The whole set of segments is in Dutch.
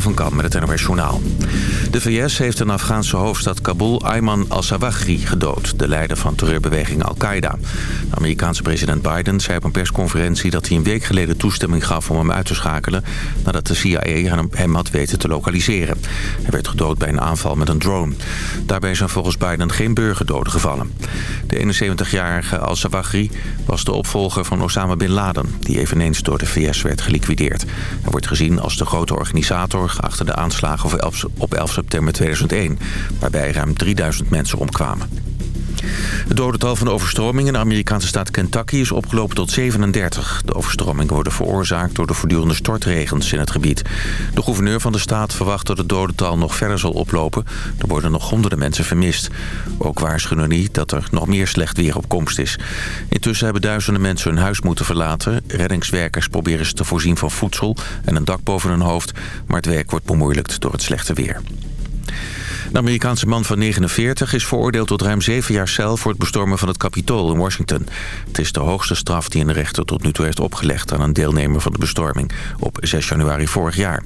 Van Kam met het NOS Journaal. De VS heeft de Afghaanse hoofdstad Kabul Ayman al-Zawahri gedood... de leider van terreurbeweging Al-Qaeda. Amerikaanse president Biden zei op een persconferentie... dat hij een week geleden toestemming gaf om hem uit te schakelen... nadat de CIA hem had weten te lokaliseren. Hij werd gedood bij een aanval met een drone. Daarbij zijn volgens Biden geen burgerdoden gevallen. De 71-jarige al-Zawahri was de opvolger van Osama Bin Laden... die eveneens door de VS werd geliquideerd. Hij wordt gezien als de grote organisator achter de aanslagen op 11 september 2001... waarbij ruim 3000 mensen omkwamen. Het dodental van de overstroming in de Amerikaanse staat Kentucky is opgelopen tot 37. De overstromingen worden veroorzaakt door de voortdurende stortregens in het gebied. De gouverneur van de staat verwacht dat het dodental nog verder zal oplopen. Er worden nog honderden mensen vermist. Ook waarschuwen niet dat er nog meer slecht weer op komst is. Intussen hebben duizenden mensen hun huis moeten verlaten. Reddingswerkers proberen ze te voorzien van voedsel en een dak boven hun hoofd. Maar het werk wordt bemoeilijkt door het slechte weer. De Amerikaanse man van 49 is veroordeeld tot ruim 7 jaar cel... voor het bestormen van het Capitool in Washington. Het is de hoogste straf die een rechter tot nu toe heeft opgelegd... aan een deelnemer van de bestorming op 6 januari vorig jaar.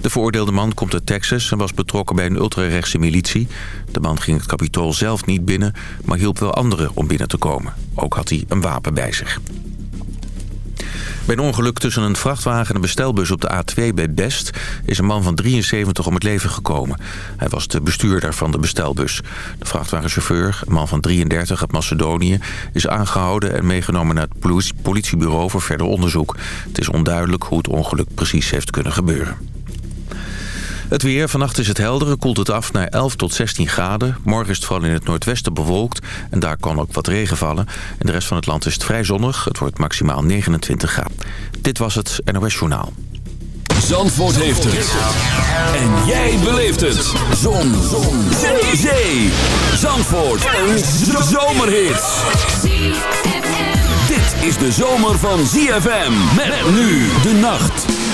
De veroordeelde man komt uit Texas en was betrokken bij een ultrarechtse militie. De man ging het Capitool zelf niet binnen, maar hielp wel anderen om binnen te komen. Ook had hij een wapen bij zich. Bij een ongeluk tussen een vrachtwagen en een bestelbus op de A2 bij Best... is een man van 73 om het leven gekomen. Hij was de bestuurder van de bestelbus. De vrachtwagenchauffeur, een man van 33 uit Macedonië... is aangehouden en meegenomen naar het politiebureau voor verder onderzoek. Het is onduidelijk hoe het ongeluk precies heeft kunnen gebeuren. Het weer. Vannacht is het helder koelt het af naar 11 tot 16 graden. Morgen is het vooral in het noordwesten bewolkt. En daar kan ook wat regen vallen. En de rest van het land is het vrij zonnig. Het wordt maximaal 29 graden. Dit was het NOS Journaal. Zandvoort heeft het. En jij beleeft het. Zon. Zon. Zee. Zee. Zandvoort. Een zomerhit. Dit is de zomer van ZFM. Met nu de nacht.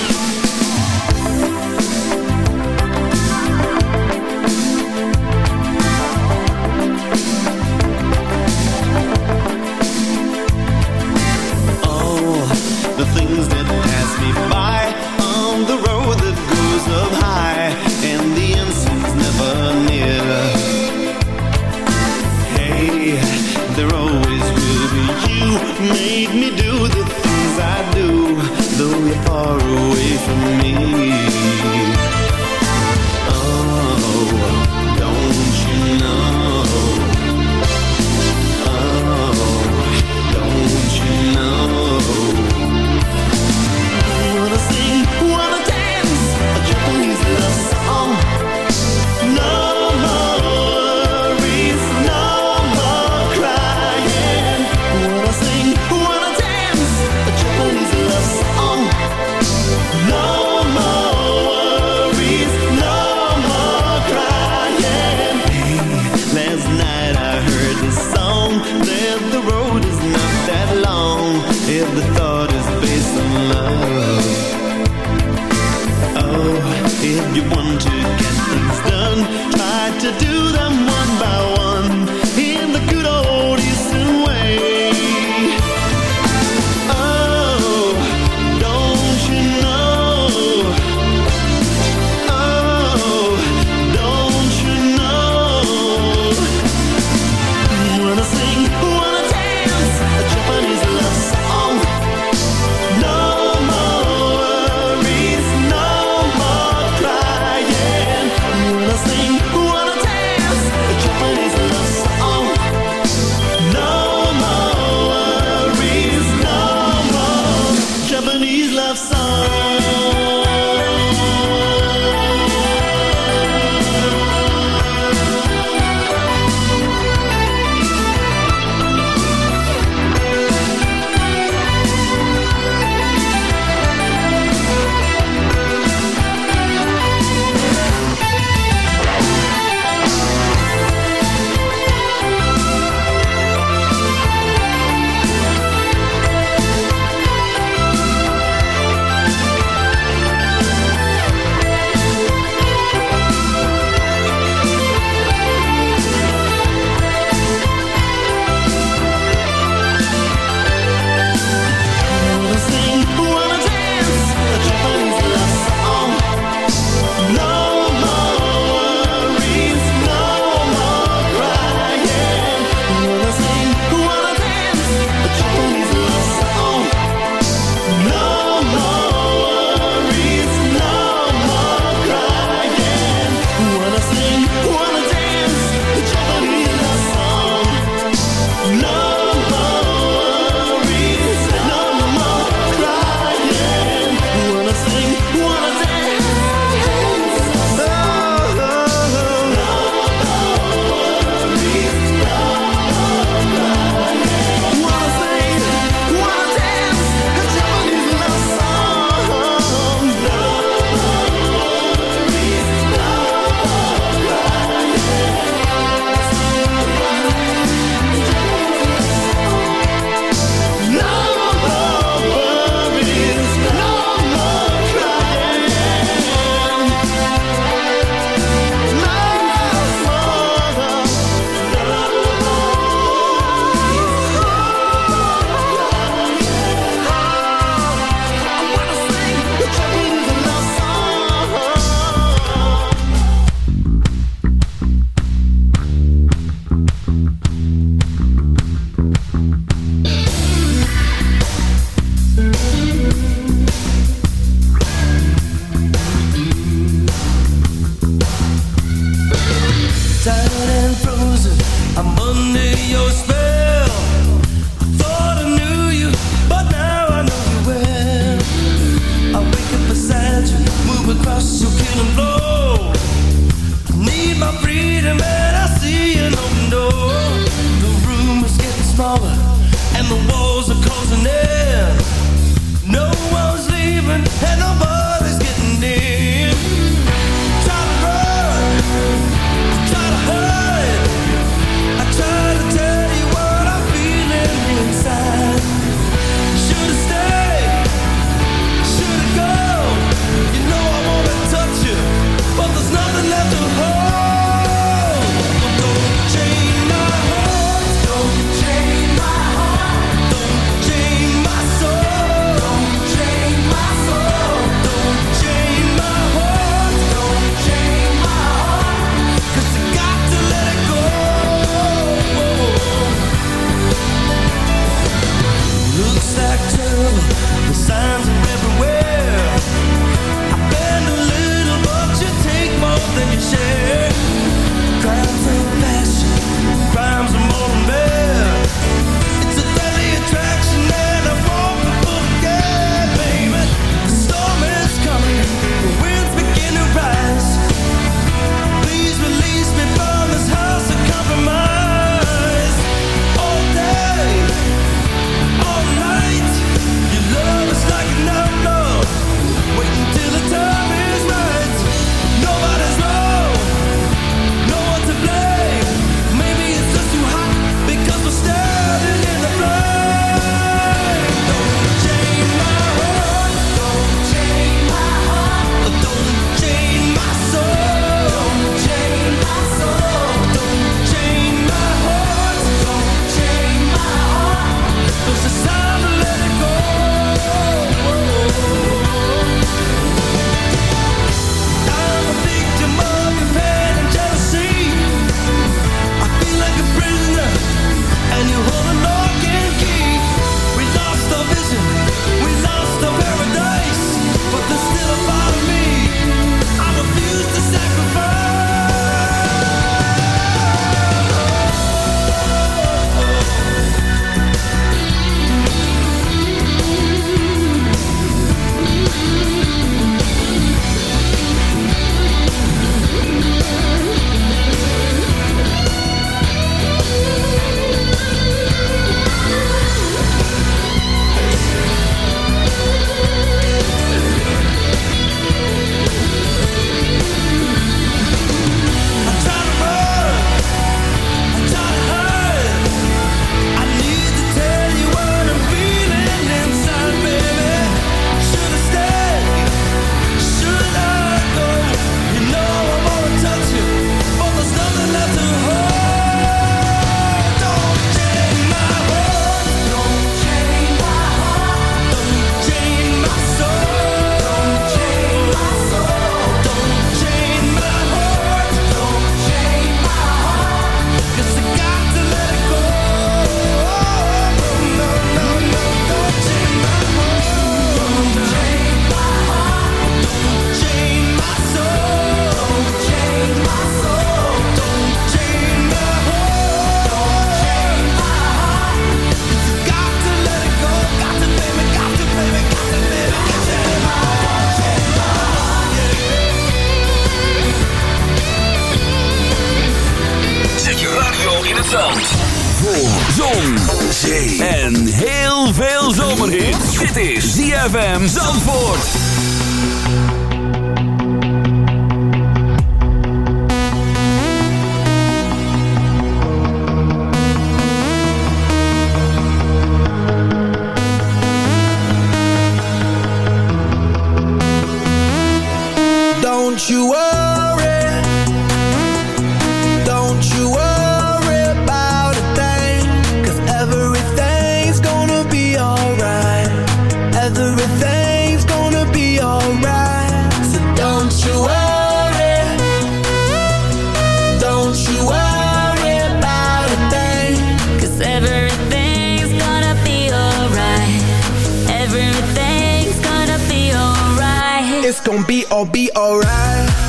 gon' be, all, be alright.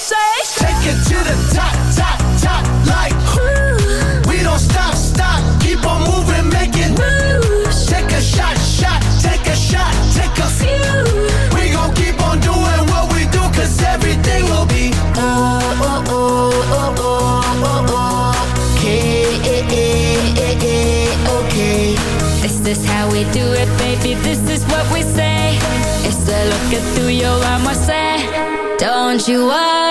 say, take it to the top, top, top, like. Ooh. We don't stop, stop, keep on moving, making moves. Take a shot, shot, take a shot, take a few. We gon' keep on doing what we do, cause everything will be. Oh, oh, oh, oh, oh, oh, okay, okay. This is how we do it, baby, this is what we say. It's the look through your arm, I say. Don't you worry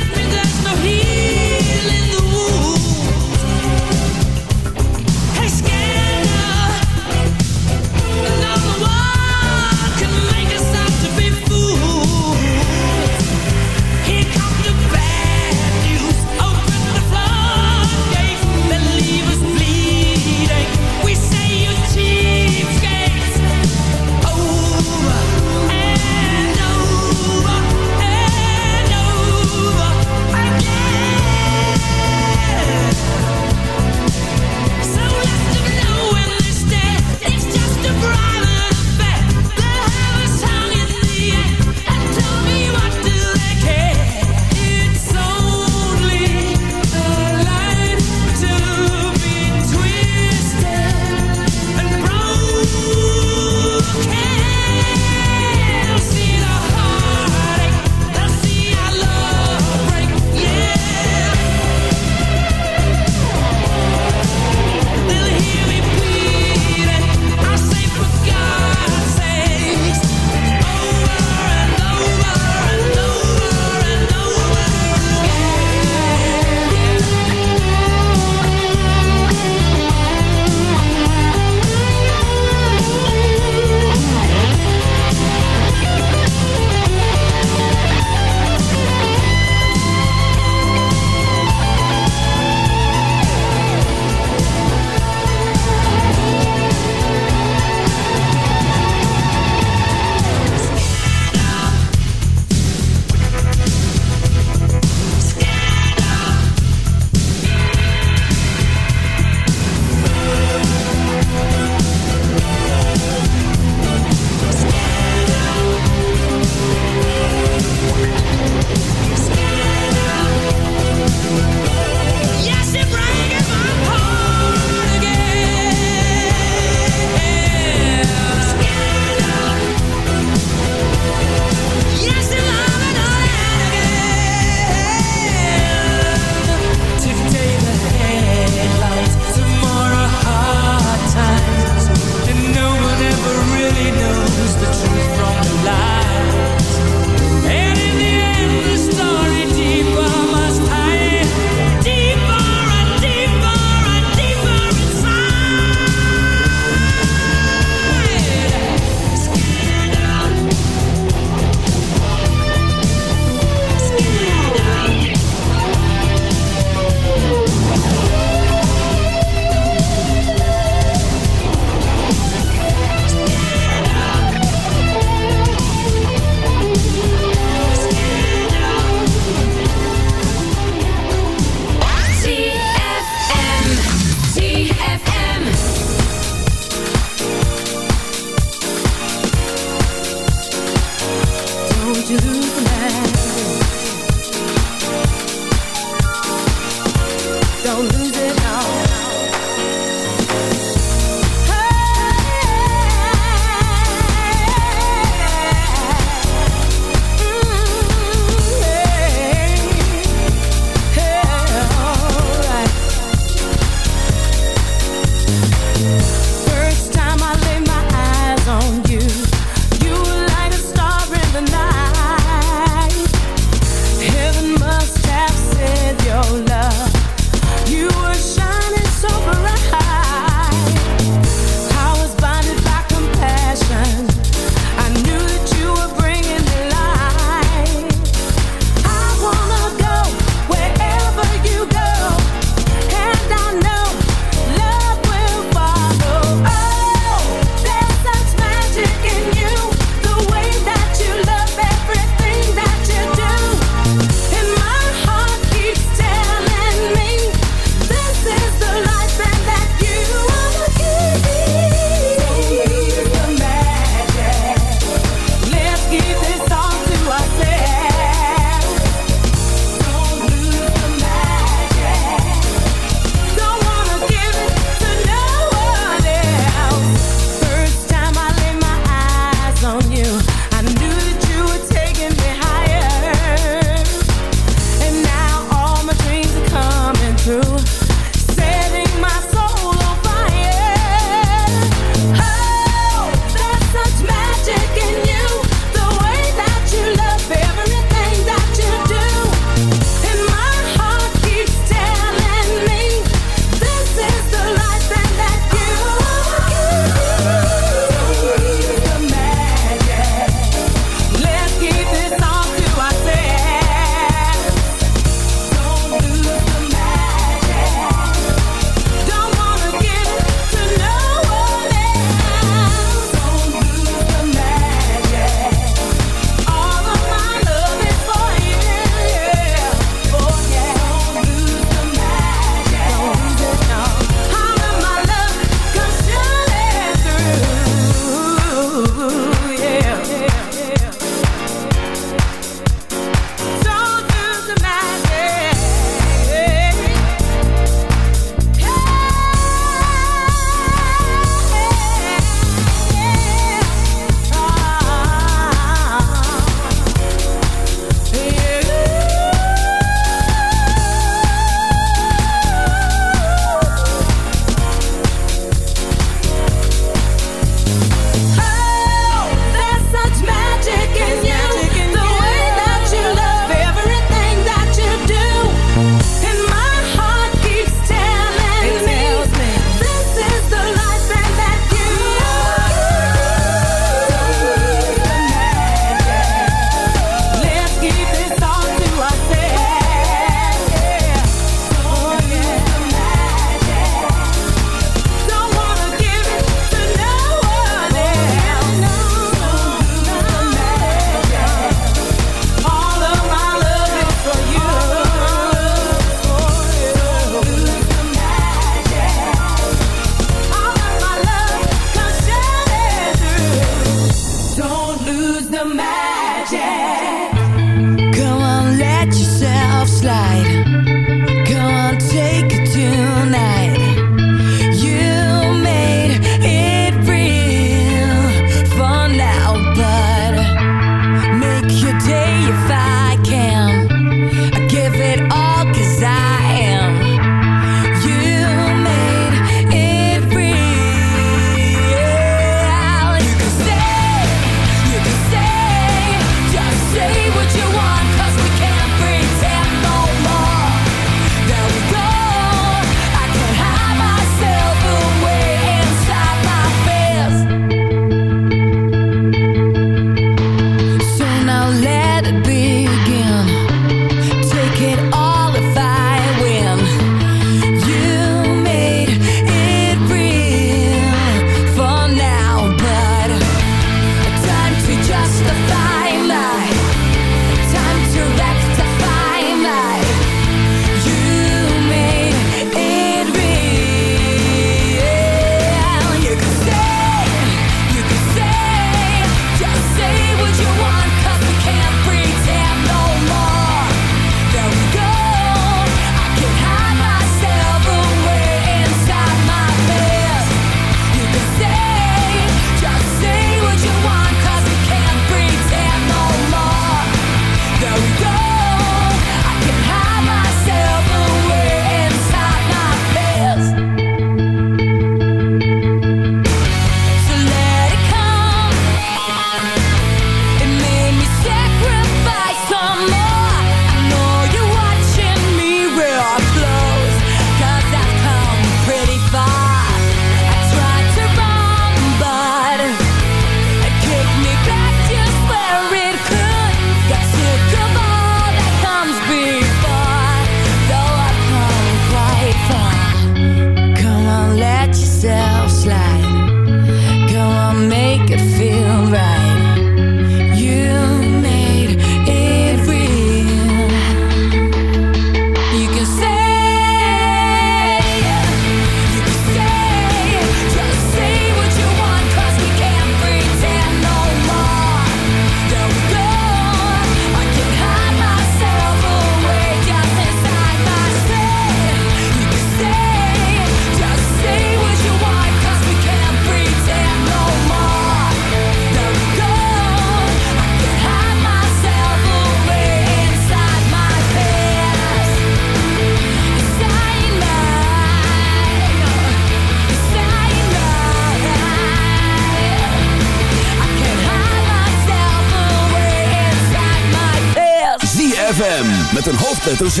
hoofdletter Z.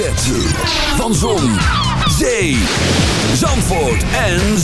Van Zon, Zee, Zandvoort en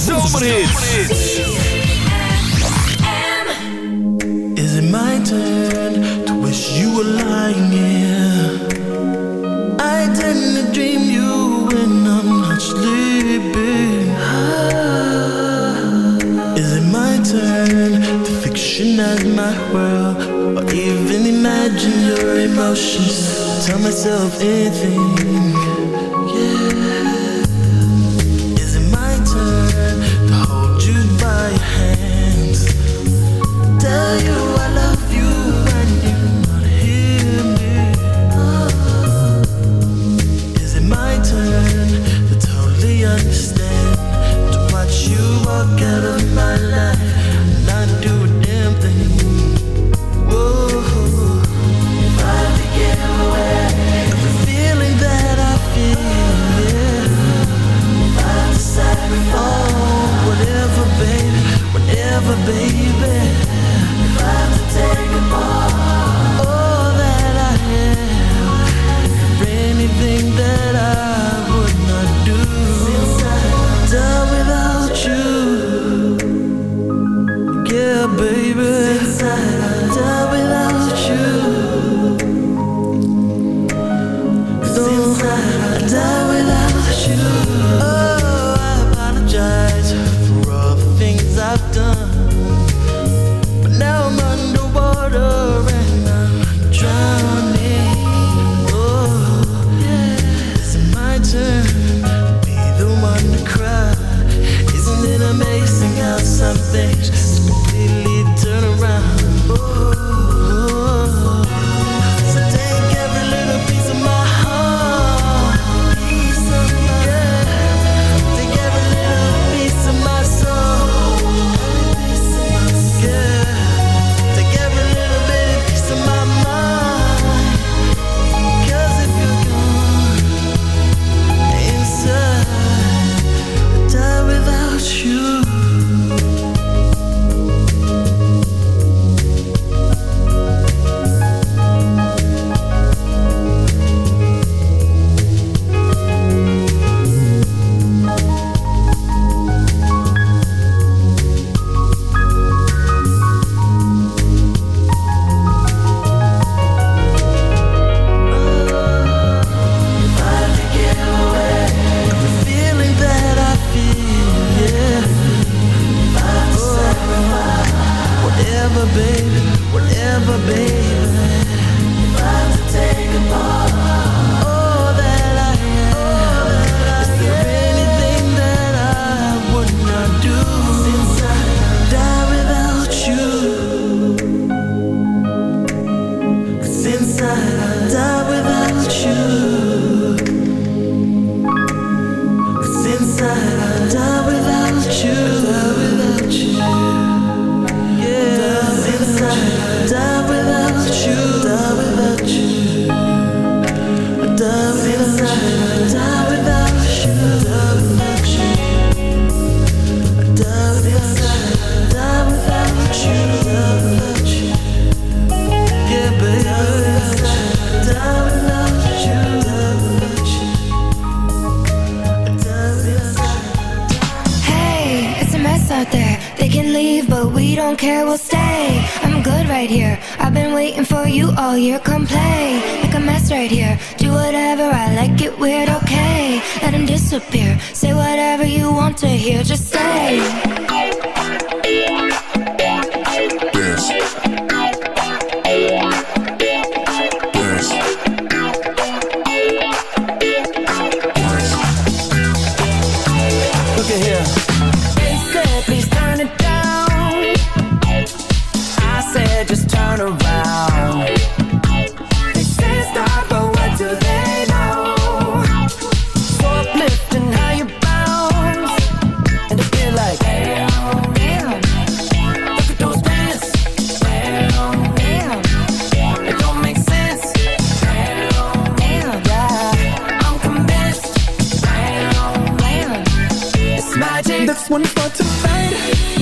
one for tonight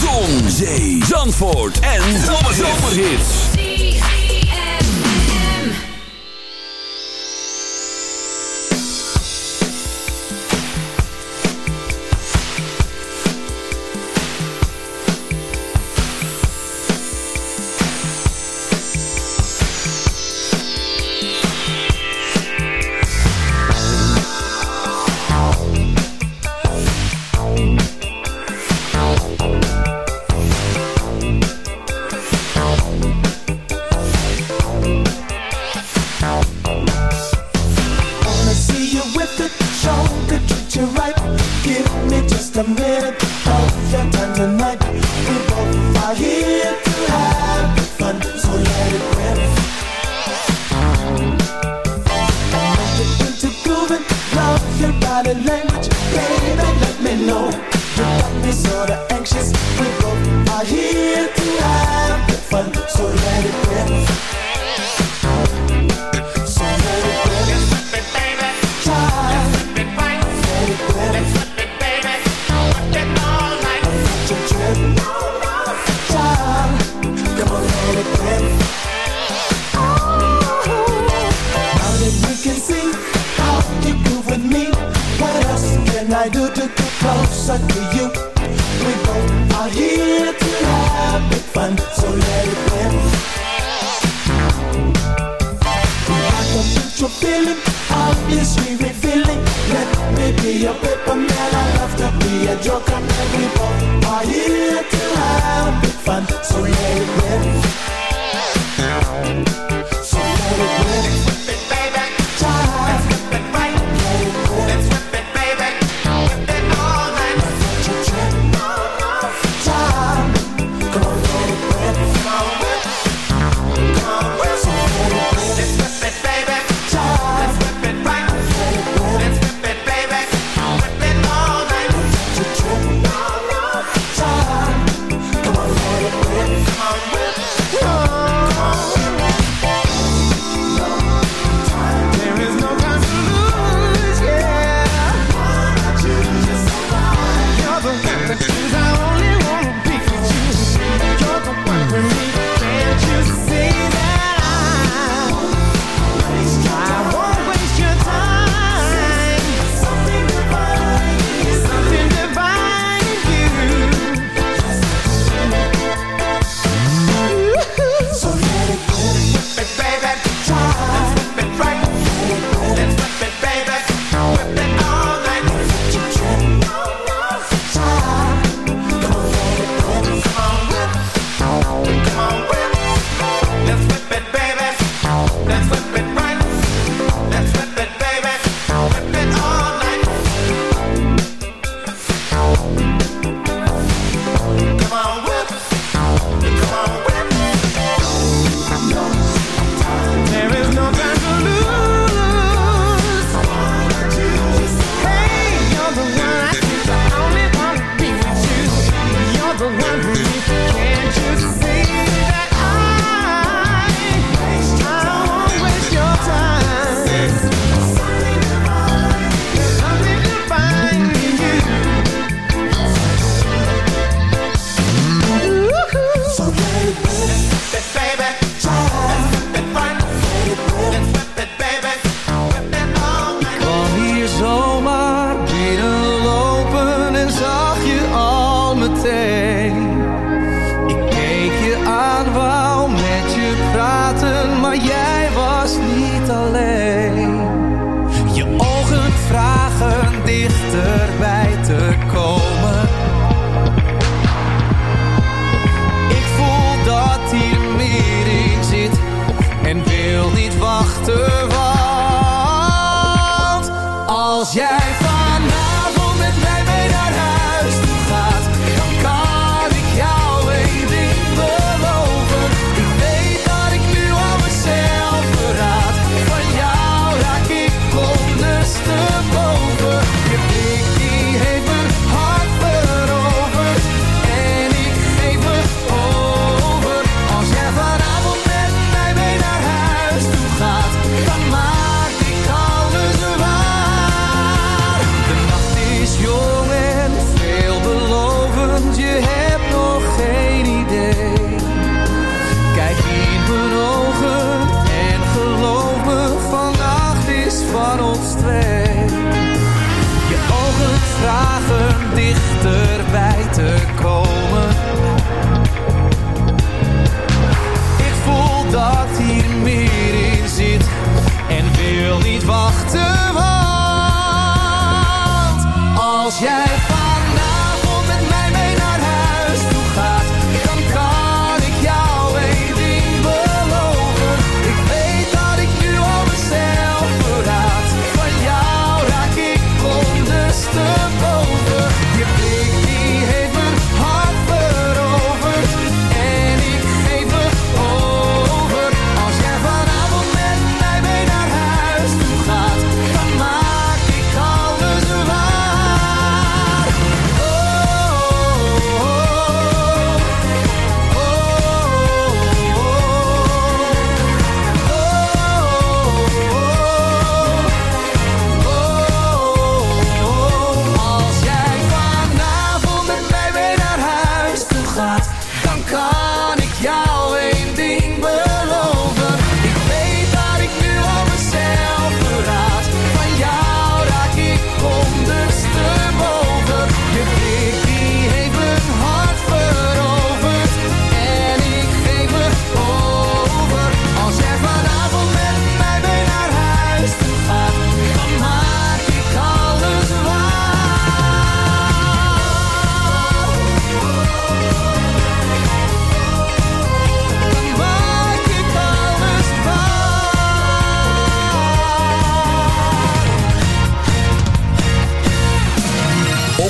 Zon, zee, Zandvoort en closer to you. We both are here to have big fun So let it rip I got a your feeling Obviously revealing. Let me be your paper man I love to be a joker. Man We both are here to have big fun So let it rip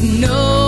would know